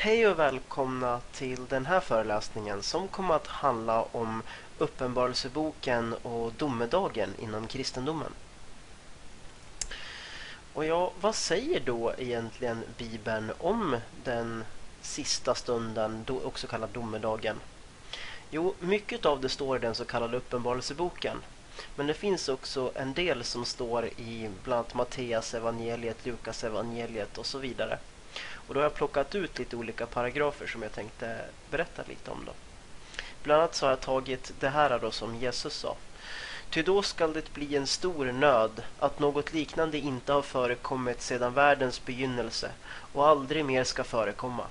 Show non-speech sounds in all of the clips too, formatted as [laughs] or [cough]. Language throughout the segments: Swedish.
Hej och välkomna till den här föreläsningen som kommer att handla om Uppenbarelseboken och domedagen inom kristendomen. Och ja, vad säger då egentligen Bibeln om den sista stunden, också kallad domedagen? Jo, mycket av det står i den så kallade Uppenbarelseboken. Men det finns också en del som står i bland annat Matteus evangeliet, Lukas evangeliet och så vidare. Och då har jag plockat ut lite olika paragrafer som jag tänkte berätta lite om. Då. Bland annat så har jag tagit det här då som Jesus sa. Ty då skall det bli en stor nöd att något liknande inte har förekommit sedan världens begynnelse och aldrig mer ska förekomma.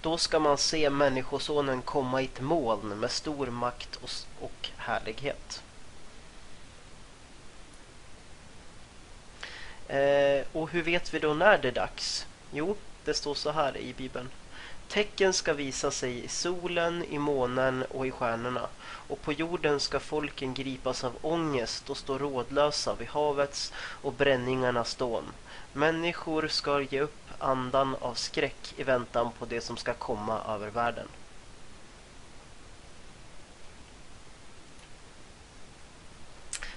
Då ska man se Människosonen komma i ett moln med stor makt och härlighet. Eh, och hur vet vi då när det är dags? Jo, det står så här i Bibeln. Tecken ska visa sig i solen, i månen och i stjärnorna. Och på jorden ska folken gripas av ångest och stå rådlösa vid havets och bränningarnas dån. Människor ska ge upp andan av skräck i väntan på det som ska komma över världen.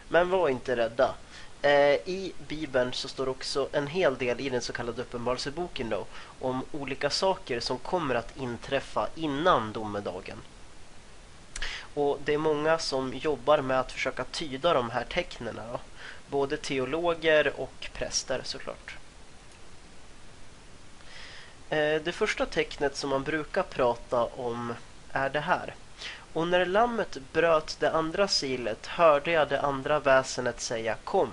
Men var inte rädda. Eh, I Bibeln så står också en hel del i den så kallade Uppenbarelseboken då om olika saker som kommer att inträffa innan domedagen. Och det är många som jobbar med att försöka tyda de här tecknen då. Både teologer och präster såklart. Eh, det första tecknet som man brukar prata om är det här. Och när lammet bröt det andra silet hörde jag det andra väsenet säga kom.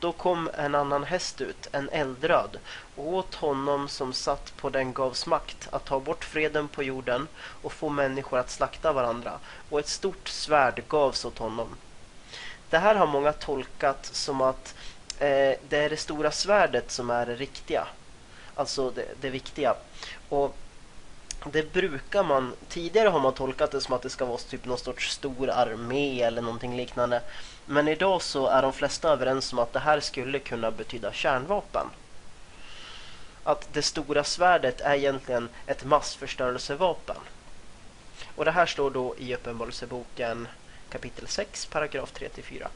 Då kom en annan häst ut, en eldröd, och åt honom som satt på den gavs makt att ta bort freden på jorden och få människor att slakta varandra, och ett stort svärd gavs åt honom. Det här har många tolkat som att eh, det är det stora svärdet som är det riktiga, alltså det, det viktiga. Och det brukar man, tidigare har man tolkat det som att det ska vara typ någon sorts stor armé eller någonting liknande. Men idag så är de flesta överens om att det här skulle kunna betyda kärnvapen. Att det stora svärdet är egentligen ett massförstörelsevapen. Och det här står då i Uppenbarelseboken kapitel 6, paragraf 3-4.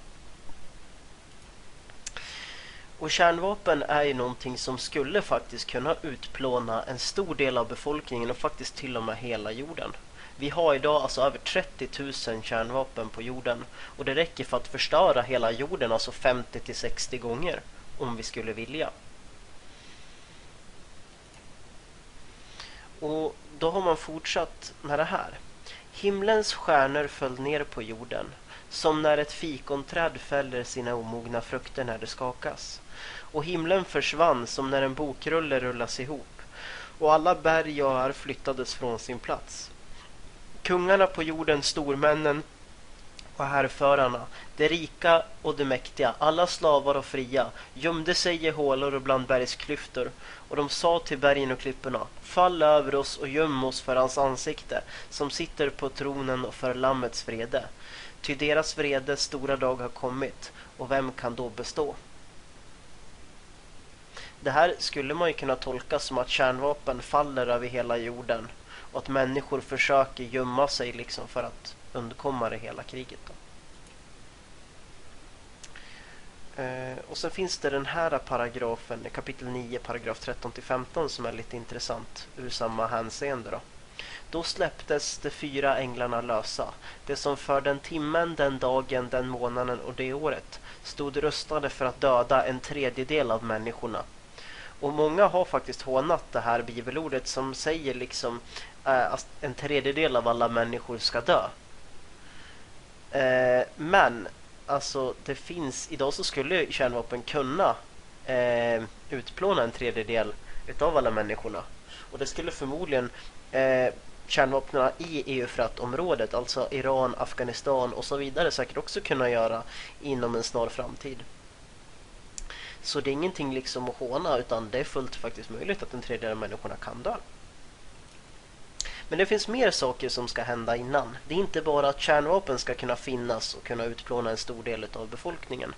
Och kärnvapen är ju någonting som skulle faktiskt kunna utplåna en stor del av befolkningen och faktiskt till och med hela jorden. Vi har idag alltså över 30 000 kärnvapen på jorden och det räcker för att förstöra hela jorden alltså 50 till 60 gånger om vi skulle vilja. Och då har man fortsatt med det här. Himlens stjärnor föll ner på jorden som när ett fikonträd fäller sina omogna frukter när det skakas och himlen försvann som när en bokrulle rullas ihop och alla berg och öar flyttades från sin plats. Kungarna på jorden, stormännen och härförarna, de rika och de mäktiga, alla slavar och fria, gömde sig i hålor och bland bergsklyftor och de sa till bergen och klipporna, fall över oss och göm oss för hans ansikte som sitter på tronen och för lammets vrede. Ty deras vrede stora dag har kommit och vem kan då bestå? Det här skulle man ju kunna tolka som att kärnvapen faller över hela jorden och att människor försöker gömma sig liksom för att undkomma det hela kriget. Då. Eh, och sen finns det den här paragrafen, kapitel 9, paragraf 13-15 som är lite intressant ur samma hänseende. Då. Då släpptes de fyra änglarna lösa, det som för den timmen, den dagen, den månaden och det året stod rustade för att döda en tredjedel av människorna och många har faktiskt hånat det här bibelordet som säger liksom eh, att en tredjedel av alla människor ska dö. Eh, men alltså det finns, idag så skulle kärnvapen kunna eh, utplåna en tredjedel utav alla människorna. Och det skulle förmodligen eh, kärnvapnen i Eufrat-området, alltså Iran, Afghanistan och så vidare säkert också kunna göra inom en snar framtid. Så det är ingenting liksom att håna utan det är fullt faktiskt möjligt att en tredjedel av människorna kan dö. Men det finns mer saker som ska hända innan. Det är inte bara att kärnvapen ska kunna finnas och kunna utplåna en stor del av befolkningen.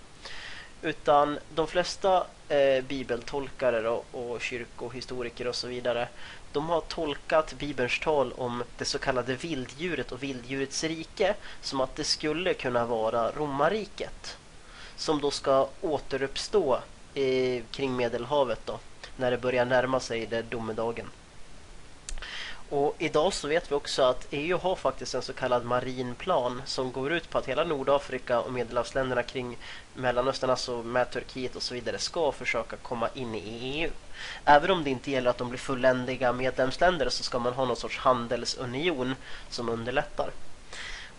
Utan de flesta eh, bibeltolkare och, och kyrkohistoriker och så vidare de har tolkat Bibelns tal om det så kallade vilddjuret och vilddjurets rike som att det skulle kunna vara romarriket som då ska återuppstå eh, kring Medelhavet då, när det börjar närma sig det domedagen. Och idag så vet vi också att EU har faktiskt en så kallad marinplan som går ut på att hela Nordafrika och Medelhavsländerna kring Mellanöstern, alltså med Turkiet och så vidare, ska försöka komma in i EU. Även om det inte gäller att de blir fulländiga medlemsländer så ska man ha någon sorts handelsunion som underlättar.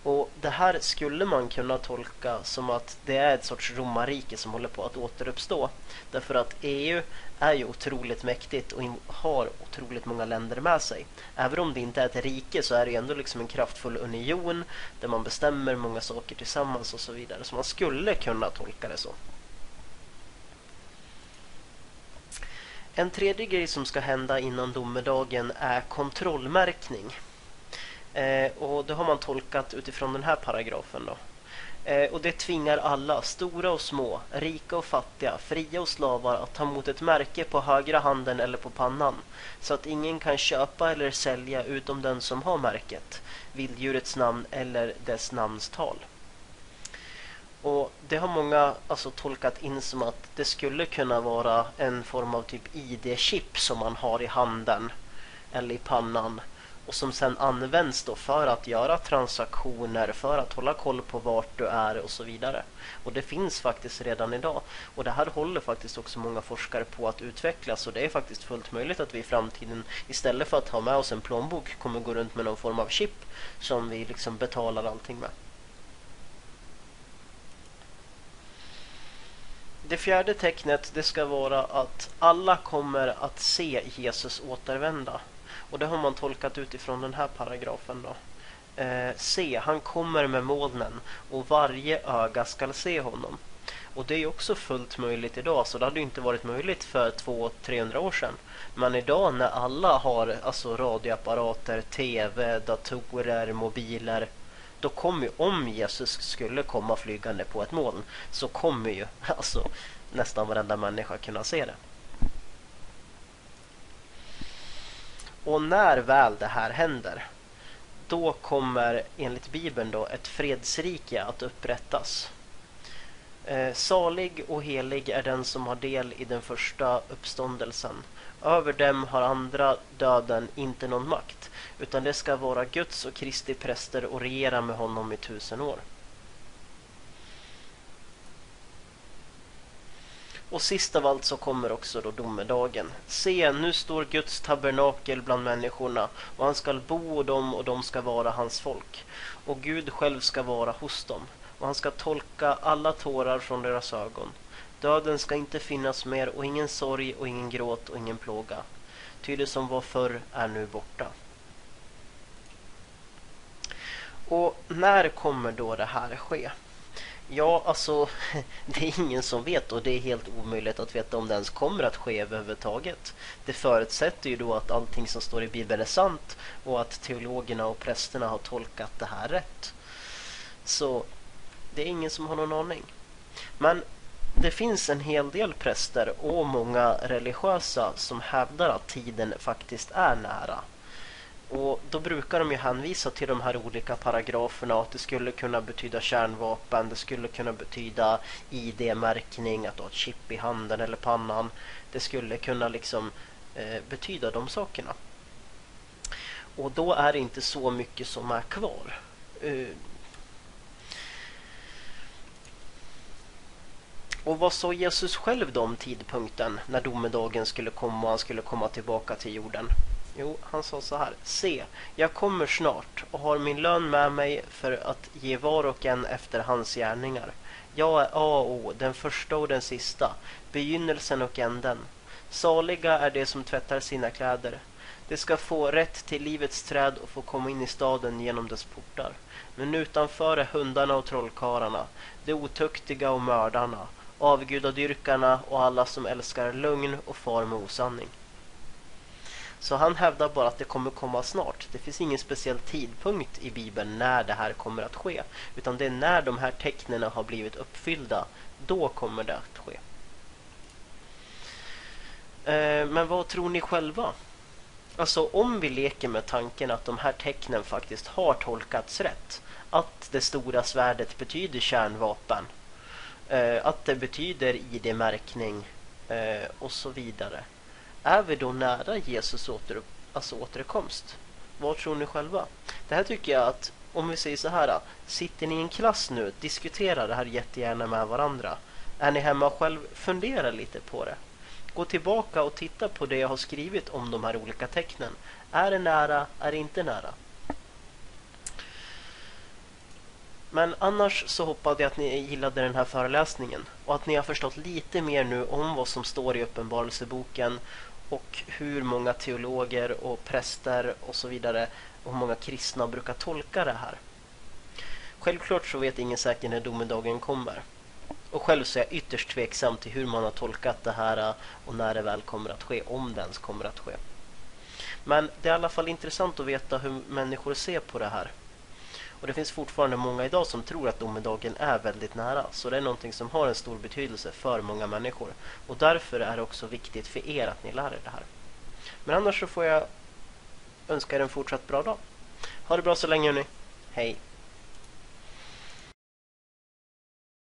Och Det här skulle man kunna tolka som att det är ett sorts romarrike som håller på att återuppstå. Därför att EU är ju otroligt mäktigt och har otroligt många länder med sig. Även om det inte är ett rike så är det ändå liksom en kraftfull union där man bestämmer många saker tillsammans och så vidare. Så man skulle kunna tolka det så. En tredje grej som ska hända innan domedagen är kontrollmärkning. Eh, och det har man tolkat utifrån den här paragrafen. Då. Eh, och det tvingar alla, stora och små, rika och fattiga, fria och slavar att ta emot ett märke på högra handen eller på pannan. Så att ingen kan köpa eller sälja utom den som har märket, vilddjurets namn eller dess namnstal. Och Det har många alltså tolkat in som att det skulle kunna vara en form av typ ID-chip som man har i handen eller i pannan och som sen används då för att göra transaktioner, för att hålla koll på vart du är och så vidare. Och det finns faktiskt redan idag. Och det här håller faktiskt också många forskare på att utvecklas och det är faktiskt fullt möjligt att vi i framtiden istället för att ha med oss en plånbok kommer gå runt med någon form av chip som vi liksom betalar allting med. Det fjärde tecknet det ska vara att alla kommer att se Jesus återvända. Och det har man tolkat utifrån den här paragrafen då. Eh, se, han kommer med molnen och varje öga skall se honom. Och det är också fullt möjligt idag, så det hade inte varit möjligt för 200-300 år sedan. Men idag när alla har alltså radioapparater, tv, datorer, mobiler då kommer ju, om Jesus skulle komma flygande på ett moln så kommer ju [laughs] alltså nästan varenda människa kunna se det. Och när väl det här händer då kommer enligt Bibeln då ett fredsrike att upprättas. Eh, salig och helig är den som har del i den första uppståndelsen. Över dem har andra döden inte någon makt, utan det ska vara Guds och Kristi präster och regera med honom i tusen år. Och sist av allt så kommer också då domedagen. Se, nu står Guds tabernakel bland människorna och han skall bo dem och de ska vara hans folk. Och Gud själv ska vara hos dem och han ska tolka alla tårar från deras ögon. Döden ska inte finnas mer och ingen sorg och ingen gråt och ingen plåga. Ty det som var förr är nu borta. Och när kommer då det här ske? Ja, alltså [laughs] det är ingen som vet och det är helt omöjligt att veta om det ens kommer att ske överhuvudtaget. Det förutsätter ju då att allting som står i Bibeln är sant och att teologerna och prästerna har tolkat det här rätt. Så det är ingen som har någon aning. Men det finns en hel del präster och många religiösa som hävdar att tiden faktiskt är nära. Och då brukar de ju hänvisa till de här olika paragraferna att det skulle kunna betyda kärnvapen, det skulle kunna betyda ID-märkning, att ha ett chip i handen eller pannan. Det skulle kunna liksom eh, betyda de sakerna. Och då är det inte så mycket som är kvar. Uh, Och vad sa Jesus själv då om tidpunkten när domedagen skulle komma och han skulle komma tillbaka till jorden? Jo, han sa så här. Se, jag kommer snart och har min lön med mig för att ge var och en efter hans gärningar. Jag är A och O, den första och den sista, begynnelsen och änden. Saliga är de som tvättar sina kläder. De ska få rätt till livets träd och få komma in i staden genom dess portar. Men utanför är hundarna och trollkarlarna, de otuktiga och mördarna, avgudadyrkarna och alla som älskar lögn och far med osanning. Så han hävdar bara att det kommer komma snart. Det finns ingen speciell tidpunkt i Bibeln när det här kommer att ske. Utan det är när de här tecknen har blivit uppfyllda. Då kommer det att ske. Eh, men vad tror ni själva? Alltså om vi leker med tanken att de här tecknen faktiskt har tolkats rätt. Att det stora svärdet betyder kärnvapen. Eh, att det betyder ID-märkning eh, och så vidare. Är vi då nära Jesus åter, alltså återkomst? Vad tror ni själva? Det här tycker jag att, om vi säger så här, sitter ni i en klass nu, diskutera det här jättegärna med varandra. Är ni hemma själv, fundera lite på det. Gå tillbaka och titta på det jag har skrivit om de här olika tecknen. Är det nära, är det inte nära? Men annars så hoppade jag att ni gillade den här föreläsningen och att ni har förstått lite mer nu om vad som står i Uppenbarelseboken och hur många teologer och präster och så vidare och hur många kristna brukar tolka det här. Självklart så vet ingen säkert när domedagen kommer. Och själv så är jag ytterst tveksam till hur man har tolkat det här och när det väl kommer att ske, om det ens kommer att ske. Men det är i alla fall intressant att veta hur människor ser på det här. Och det finns fortfarande många idag som tror att domedagen är väldigt nära. Så det är någonting som har en stor betydelse för många människor. Och därför är det också viktigt för er att ni lär er det här. Men annars så får jag önska er en fortsatt bra dag. Ha det bra så länge hörni. Hej!